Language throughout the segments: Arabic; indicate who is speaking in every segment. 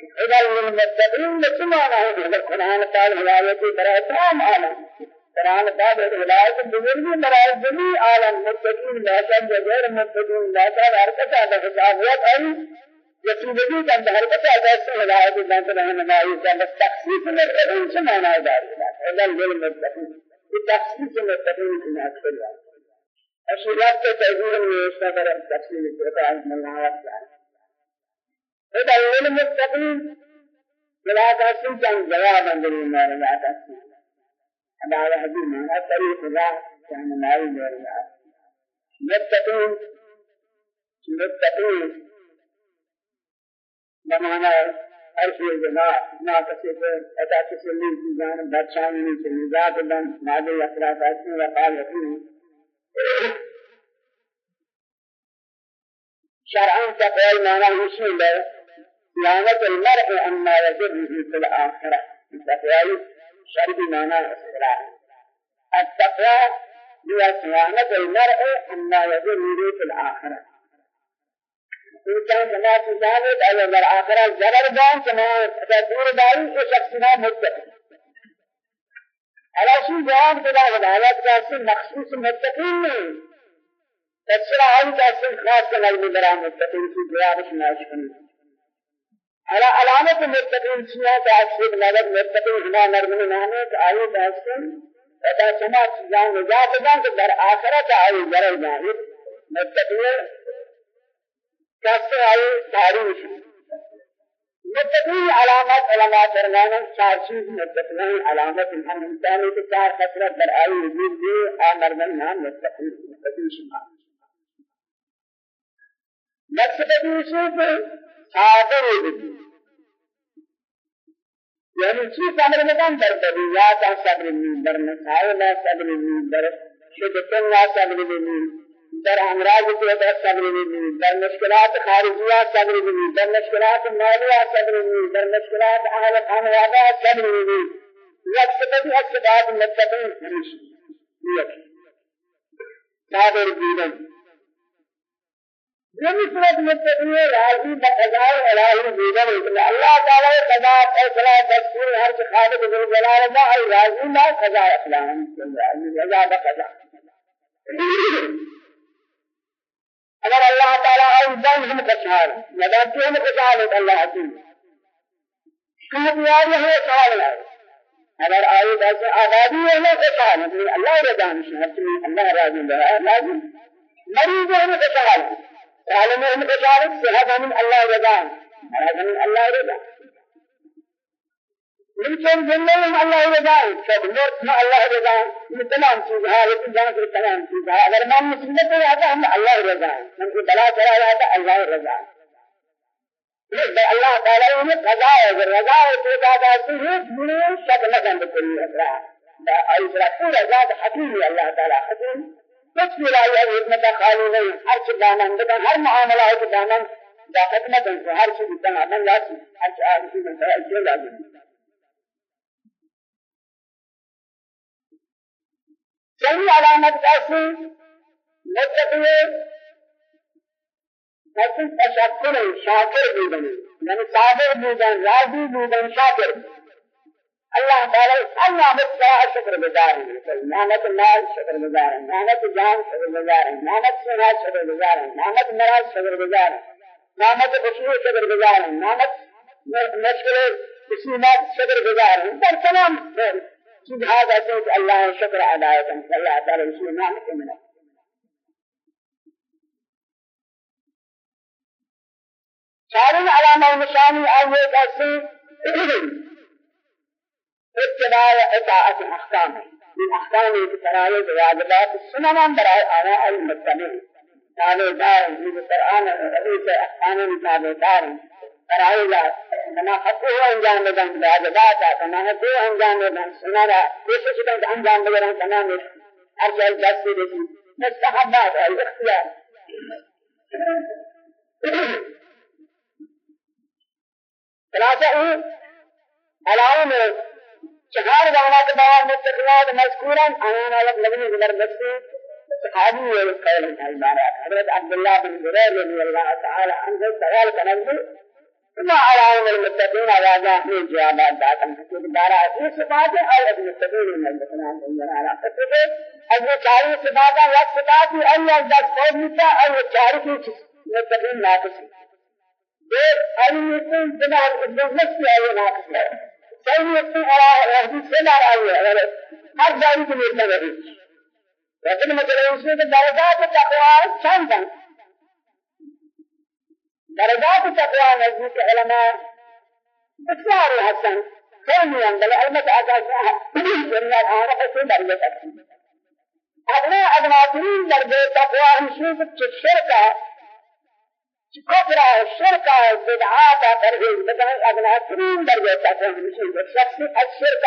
Speaker 1: إذا المتقين لسمعنا هذا القرآن قال هداية برای تمام عالم قرآن قال هداية بزرگی برای جميع عالم متقين لا شك غير متقين لا شك هر کس آدھا حسابیت آئی رسولگی کا ہر کس آدھا سے ہدایت بنت رہنمائی کا تخصیص متقین سے معنی دار إذا المتقين. بتخصيص المتقين في ناس أشياء تجيء من يستمر تفسير القرآن من الله تعالى إذا المتقين بلا تحسين كان جواب عند الله لا تحسين هذا هذه معنى طريق الله كان ما يدور متقين متقين بمعنى أرش الجماع ما كسب أتا كسب من جان بادشاہ من ذات بن ماضي أسرات أسمي وقال يقول شرعا تقوى معنى مسلم لعنة المرء أما يجب في الآخرة. تقوى شرعي معنى اصطلاح التقوى هي صيانة المرء أما يجب في الآخرة. إنسان كما تجاهد أو الآخرة زبر بان كما تدور داري شخصنا متقين على شيء جواب كذا هدايات كاسي مخصوص متقين نہیں تفسير عام كاسي خاص كلام برام متقين في جواب شناش كني على علامة متقين شنو تأثير نظر متقين هنا نرمي نامه كأي بحثن ودا سما چیزان نجات دان کہ در آخرت آئی جرل جانب متقین کسے آئی تاریخ متقین علامات علماء فرمانا چار چیز متقین علامات ہم انسانی کے چار خطرت در آئی وجود بھی آمر من نام متقین متقین شما مقصد دوسرے پہ صابر وجود یعنی چی صبر مکان در بدیات صبر من در مسائل صبر من در شدتن صبر من در امراض کو در صبر نہیں در مشکلات خارجیہ صبر نہیں در مشکلات مالیہ صبر نہیں در مشکلات اہل خانواده صبر نہیں یکسبت اسباب متقین ہمیشہ یہ صابر دیدن یہ صورت متقین راضی بقضاء الہی دیدن ہے اللہ تعالی قضاء فیصلہ دستور ہر خالق ذو جلال ما راضی ما قضاء اسلام رضا بقضاء اگر اللہ تعالی ایضاً ہم کچھار ندانتی ہم کچھار ہے اللہ حکیم شاید یاری ہے سوال ہے اگر آئی ایسے آبادی ہے ہمیں کچھار ہے اللہ رضا ہمشہ اللہ راضی ہے لازم مریض ہم کچھار ہے عالم کچھار ہے صحت ہم اللہ رضا ہے اللہ رضا. من چون جنة من الله رضا شد مرت ما الله رضا. من تمام چیزها لیکن جان سے تمام چیزها اگر من ہے آتا ہم الله رضا. من کو بلا چلا آتا الله رضا. الله تعالی نے قضا ہے رضا ہے تو دادا سے ہے شک نہ بند اثر دا ایسرا پورا ذات حکیم اللہ تعالی کچھ بھی لا ہے حکمت خالی نہیں ہر چیز دانن ہر معاملہ ہے دانن دا حکمت ہر چیز دانن لازم ہر چیز لازم صحیح علامت کیسی متقی کیسی تشکر شاکر بودن. یعنی صابر بودن راضی بودن شاکر اللہ تعالی ہر نعمت کا شکر گزار ہے نعمت مال شکر گزار ہے نعمت جان شکر گزار ہے نعمت صحت شکر گزار ہے نعمت مراد شکر گزار ہے نعمت خوشی شکر گزار ہے نعمت مشکل قسمت شکر گزار ہے پر تمام. چیز هذا سوف الله شكر عداية الله تعالى رسول نعمة منه. چاروں علامہ نشانی آئیے کیسے اتباع اطاعت احکام من احکام فرائض واجبات السنن آنا المتقین تابع دار من القرآن رئيس احکام تابع دار فرائض کنا حقوق أنجام بدن واجبات کنا حقوق أنجام بدن سننا کوشش کریں أنجام بدن میں ہر شے دست دے دی مستحبات الاختیار ثلاثة. علائم چهار دانا کے بعد متقیات مذکورا أنا لگنے گزر بستے صحابی القول العبارات حضرت عبد الله بن زبير رضي الله تعالى عنه سؤال كنزل ما على المتقين على ذا جوابات داتن في دارا في صفات أو المتقين من المتقين من على فتوى أجل چاری صفات یا صفات اول دس قوم کا أو چار کی متقين ناقص دو علم بنا النفس ہے ناقص. ہے سيد على هذه سنة على هر جاری کے لیے ہے لیکن مطلب اس میں درجات تقوی چند ہیں درجات تقوى نزدیک علماء بسیار هستن خیلی هم بل آگاه دنیا آره اسی درجه تقوی ادنا ادناترین درجه تقوى همشون که شرکا كفر الشرك بدعات ترهيب. مثلا ادناترین درجه تقوى همشون شخص الشرك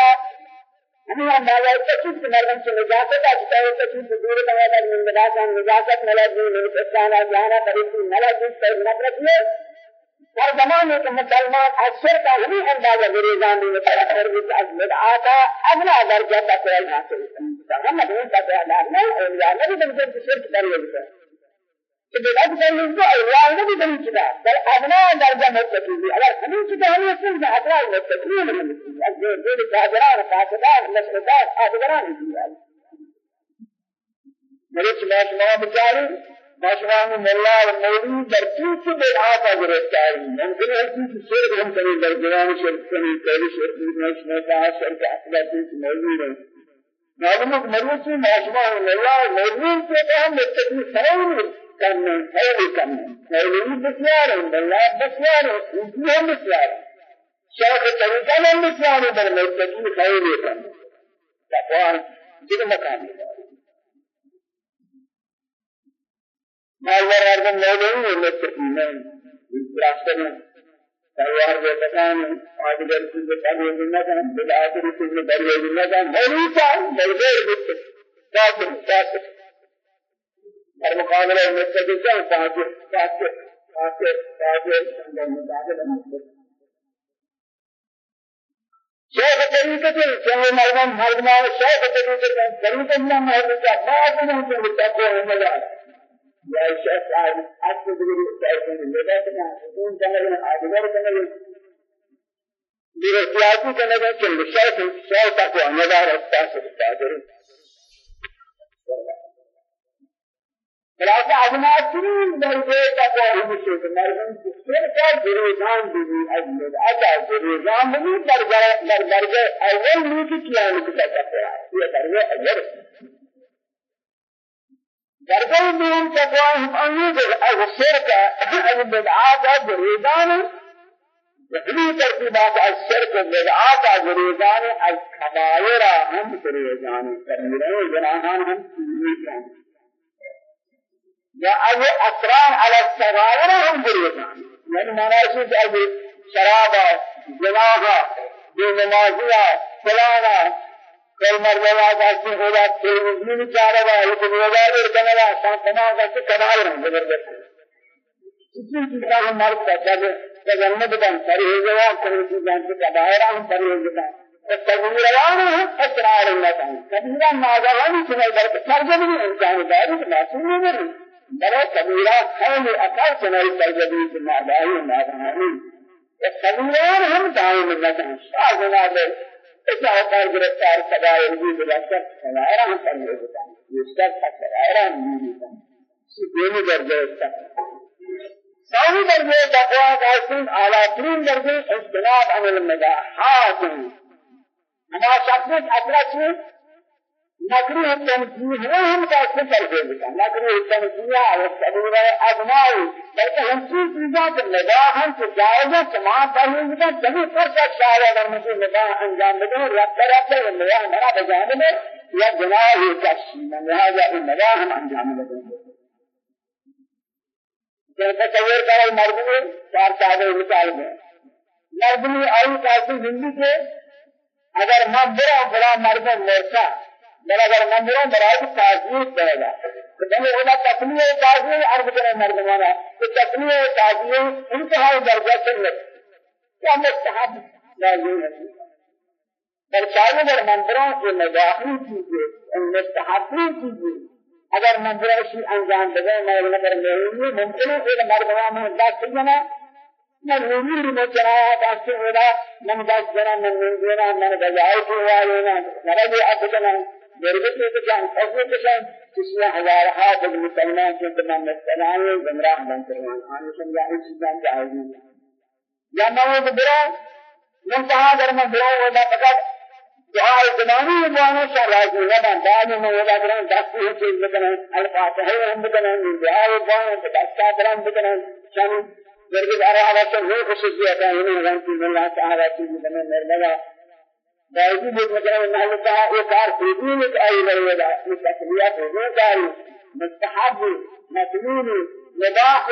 Speaker 1: ہمیں اندازہ تشدد کے مردم سے نجاست ہے چاہے تشدد دور بنا در من نجاست نجاست ملازم من اسلانا جانا طریقی ملازم پر نفرت میں ہر زمانے کے مسلمان اثر کا ہی اندازہ گریزان میں تاثر بھی از بدعات اگلا درجہ تک حاصل کرتا ہے ہم نہیں پتہ ہے اور یا نبی بن کے شرک کر لیتے بدعت کرنے کو أولاد نہیں چکا بل ابنا درجہ متقی اگر ہمیں چکا ہم اس میں ادنا متقی نہیں از دل کاجران فاسدان مسلمان ادگران نہیں میرے شما بچاری ما شما مولا و مولوی در چیز بدعات گرفتاری ممکن ہے کہ شیر ہم کریں در جوان شرک کریں پہلی شرک میں شما کا شرک أصلا چیز موجود ہے معلوم ہے مریض ما شما مولا و مولوی سے ہم متقی نہیں کرنا خیر کرنا خیر بسیار ہے اللہ بسیار ہے یہ ہم بسیار ہے شیخ طریقہ میں بسیار ہے در مرتبی خیر کرنا تقوی جن مقام ہے مالور اردن مولانا ہے مرتبی میں راستہ میں تیار ہے بتانے آج در سے بتانے نہ کہ بدعات سے بڑے نہ کہ مولوی صاحب بلغیر بت کافر کافر در مقابلہ مستقل فاجر فاجر فاجر فاجر در مقابلہ مستقل شیخ طریقت شیخ مردم مردمان شیخ طریقت طریقت من مردم بعض من کو تقوى ملا یا شیخ صاحب کو دیگر شیخ لگا کہ ان جنگل آدمر جنگل میرے سیاسی جنگل چل شیخ شیخ تقوى ملا رستا سے فاجر خلاصہ ازماترین درجے تک وہ شد مردم کفر کا گریزان بھی اجمد اتا گریزان بھی در در درجے اول میں کی کیا لکھتا ہے یہ درجے اول. درجے میں تقوا ہم انو از شرک از بدعات گریزان. یعنی ترتیبات از شرک بدعات گریزان از کبائر ہم گریزان. کرنے گناہان ہم نہیں یا از اثران على الصغائر هم گریزان یعنی مناسب از شرابا جناها بے نمازیا فلانا کل مرضا کاسی خدا تلویزیون چارہ با یہ روزہ اور کنا شان تمام کا کمال ہے زبردست کسی چیز کا ہم مرد کا جب جنت بن پرہیز ہوا کوئی چیز جان کے باہر ہم پرہیز بن تکبیر روان ہے اسرار اللہ تعالی کبیرہ ناظرانی سنائی در ترجمہ انسان داری معصوم نہیں برای کبیرہ خیلی اکار سنائی ترجبی کی مادائی مادائی کبیران ہم دائم نکن شاہ جناب اس اوقار گرفتار سبائر بھی سبائرہ ہم کرنے دیتا یہ سب نہیں دیتا اسی دینی درجہ کا ثاني درجه تقوى قاسم اعلى ترين درجه اجتناب عن المداحات أنا شخص اطلع مکروه تنزیه هم کاسه کرده بکن مکروه تنزیه و سبیل ادنای بلکه همچین چیزات نگاه هم که جایزه سما پرهیز بکن جمی فرصت شاید اگر مجھے نگاه انجام بدن. رب رب و نگاه مرا بجانب یا گناہ کشی. لہذا ان نگاه هم انجام بدن. جب تصور کرو مردمی چار چاہتے مثال میں مردمی آئی کاسی زندگی کے اگر میں برا بڑا مردم مرسا بل اگر منظوروں برای تعزیر کرے گا جب وہ تقلیہ تعزیر عرض کرے مردمانہ تو تقلیہ تعزیر انتہائی درجہ سنت. کیا مستحب لازم ہے بل چاہیے اگر منظوروں کے مداخلی کیجیے ان مستحبی کیجیے اگر منظوروں کی انجام دے میں نظر میں ممکن ہے کہ مردمان میں بات سننا من نور مجرى دست ولا من دست جنا من من جنا من بجائے کو والے نہ مرغت کو جان فضل کو جان کسی ہزار ہا بد مسلمان کے تمام مسلمان گمراہ بن کر آن سمجھا اس جان جائے یا نہ برا من کہا در میں برا ہوتا فقط دعاء زمانی وأنا شراج ودا بعد ما ودا کرن دست ہی چیز بدن الفاتحہ ہم بدن دعاء وأنا دست کرن بدن شان ورگز آرا وقت وہ خصوصیت ہے انہیں رنتی اللہ تعالی مرلگا باوجود مثلا الله تعالى إقرار تدين أي ولا التكليات وغير مستحب مسنون مباح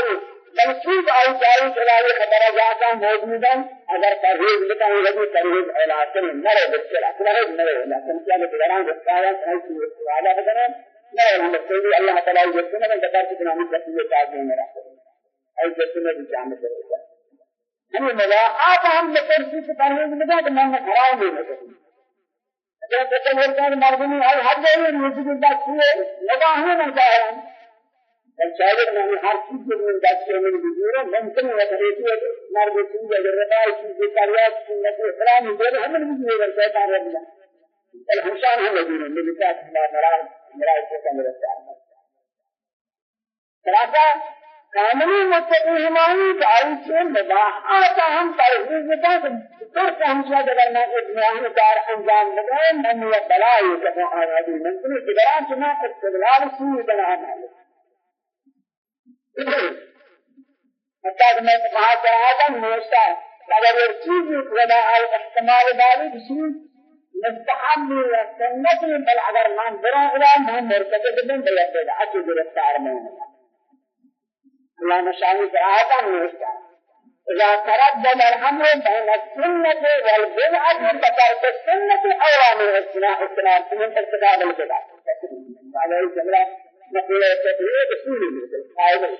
Speaker 1: منصوب أو جائز إلى خبر جاتا موجودا أگر ترهيب لكان يجب ترهيب علاقة مرة بسر أكله مرة لكن كان بلغان بسكايا أي شيء استعادة بدنا مرة مستوي الله تعالى يجبنا من ذكر كنا من تسوية تاجين مرة أي جسنا بجامع درجة ہم ملاقات ہم بکر سے کرنے کے بعد من خراب نہیں ہوتا جب بچے ہوتے ہیں مردمی ہر ہر جگہ موجود ہوتا ہے لگا ہے نہ چاہے بل شاید میں ہر چیز کے لیے دست میں بھی ممکن ہے کہ یہ مرد چیز اگر رضا چیز کاریات سنت احترام دے ہم بھی یہ کرتا ہے تعالی بل ہمشان ہم لگے ہیں میرے ساتھ ہمارا مراد میرا اس کا میرا ساتھ خلاصہ کاملی متقی ہماری دعائی سے مباحات ہم دیتا کہ پر پہنچا اگر میں گناہ کار انجام لگائے من یہ بلائی کہ آزادی ممکن ہے کہ چنا استدلال سوئی بنا ہے کہ میں کہا چاہا تھا نوشتا اگر یہ چیز ودا ہے استعمال داری بسیار مستحب و سنت بل اگر من برا إلى من مرتکب بن بل اچھی گرفتار میں الله مشاهد آتا نوشتا إذا تردد الأمر بين السنة والبدعة فكانت السنة من الاجتناء اجتناء من ارتكاب البدعة هذا الجملة نقول التقرير بسوري قائل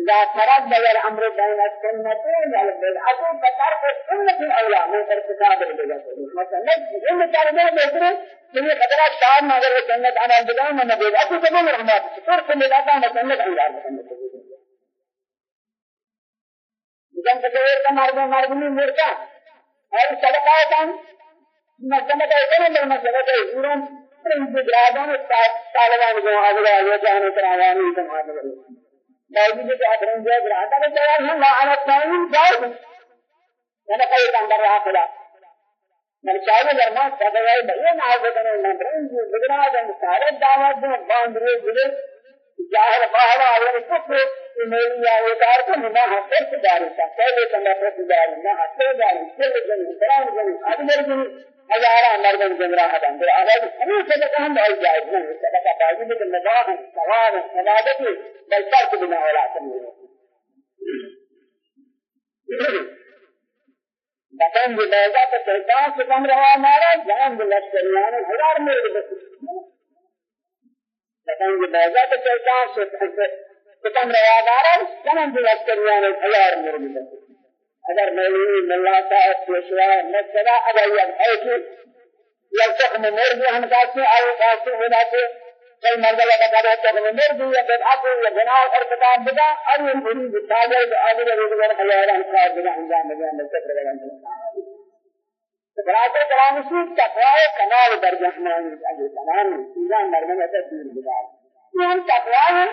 Speaker 1: إذا تردد الأمر بين السنة والبدعة فترك السنة أولى من ارتكاب البدعة مثلا إن تردد بهتر من خطرات شعب ما أگر سنة عن البدعة من البدعة تكون رحمات تكون سنة عن السنة أولى bukan sekedar kemarin kemarin ini murka. Hari sadaqah kan, masalah itu kan masalah itu urun prinsip berada salawan ko agla agla jahane terawani itu ada. Bagi itu ada prinsip berada kan jalan yang anak tahu jauh. Karena kaya tambah akala. Mercaya dharma sadaqah bayan agla kan prinsip berada dan sare dawa dan bandre gule ظاهر باہر آئے کفر میری آئے دار کو نہ حسر سے داری کا پہلے کنا پر داری نہ حسر داری کل جن قرآن جن ادمر جن ہزارہ مردن گمراہ ہدن در آواز ہمیں صدقہ ہم بھائی جائز نہیں صدقہ باجی میں نباہ ثواب عبادت بل ترک بنا ولا سمجھ بطن بلازا تو شیطان سے کم رہا ہمارا جان بلشکریان ہزار میرے بس لكن جبازة تشيطان ستم روادارا سنن جلسكريان الحيار مرمي اگر مولوی ملا صاحب پیشوا مسئلہ اگر یہ ہے کہ یہ تخم مرد ہم کہتے ہیں اور کہتے ہیں کے کئی مرتبہ بتا دو تخم مرد یا بدعت یا گناہ اور کتاب بدا اور یہ پوری بتا جائے تو آگے روزگار خیال ہم کا بنا انجام دیا رہا برادر کرام سے تقوی کمال درجہ ہمارے اگے تمام چیزاں مرنے سے دور بتا یہ ہم تقوی ہے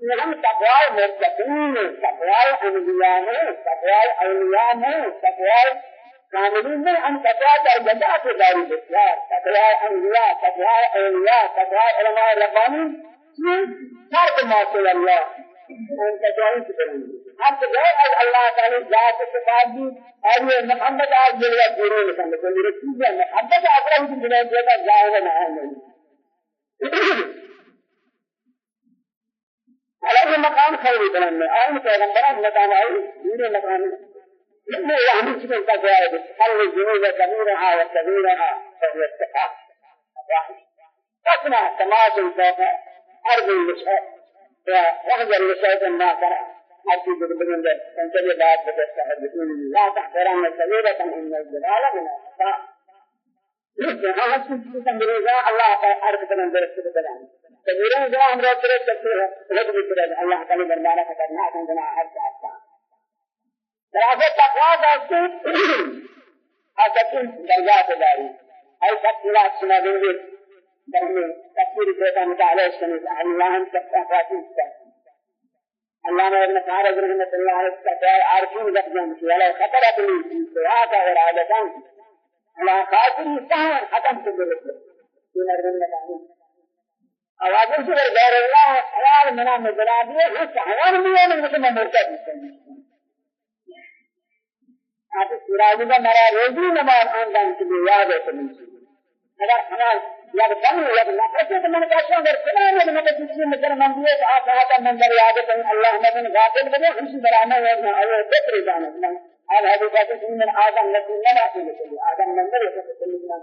Speaker 1: یہ ہم تقوی متقین تقوی انبیاء ہے تقوی اولیاء ہے تقوی کاملین میں ہم تقوی درجہ سے داری بسیار۔ تقوی انبیاء تقوی اولیاء تقوی علماء ربانی۔ یہ فرق ما اللہ ان تقوی سے ہم تو از اللہ تعالی ذات صفات دی اور یہ محمد آج جلوہ پورے لکھن کو میرے چیزیں محبت اکرم کی بنا دیتا جائے نہ ہے على مقام خير بلند آن پیغمبران مقام آئی دین مقام لما يعني كده تجاوز حل الذنوب كبيرها وكبيرها فهي التقاء فاسمع تماثل فوق أرض المشهد واحذر لشيء ترى. حتى بدبن ده تنتبه بعد بتستحب لا تحترم كبيرة إن الجلال من الخطأ لكن هذا الشيء تنبيه الله تعالى أرض بلند ده كبيرا جاء أمر ترى تكفيه لك بكرة الله تعالى بربارة كترنا كان جنا حد حتى. دراسة تقوى ذاتي أتكين درجات داري. أي تقوى سنة دنجي درمي تفسير كيتا متعليش كنيسة الله هم تقوى الله ابن فارغ رحمة الله عليه التقوى عارفين لفظاً ولا خطرت لي في سياقة ورعادتان على خاطر سهل ختم تدرس من الرمى آوازوں سے غیر اللہ خیال منا مدرا دیے اس حیوان بھی ہے مجھے مرتد. آپ سراج کا مرا روزی نماز آندان کے لیے یاد ہے اگر ہمارا یا دم یا نفس تو من ہوں اگر فلاں نے مجھے کسی مدر من دیے تو آپ کہا منظر یاد ہے اللہ مدن غافل بنے ہم سے برانا ہے نہ اور فکر جانا هذا هذا قصص من آدم الذي لا نأكل آدم منظر يقول لنا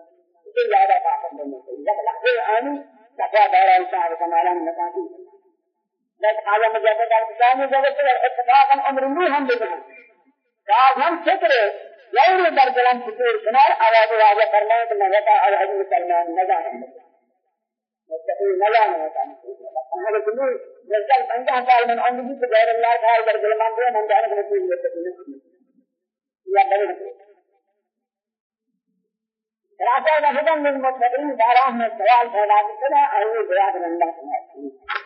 Speaker 1: كل هذا تعقل من لكن لحظة آني تقوى دار الشعر كمالا المساكين لك عالم جابت الإسلام جابت اتفاقا عمر لي هم بجنا كاظ هم فكر يوم در جلان فكر كنار آواز واجه فرمان کہ نغتا اور حضر مسلمان نجا مستقيم نجا نجا هذا كله نزل پنجہ سال من عمر کی غیر اللہ تعالی در جلمان دے من جانے کو مستقيم یا بڑے خلاصہ نہ ہدن من متقین داران میں سوال ہے اور وہ بیان اللہ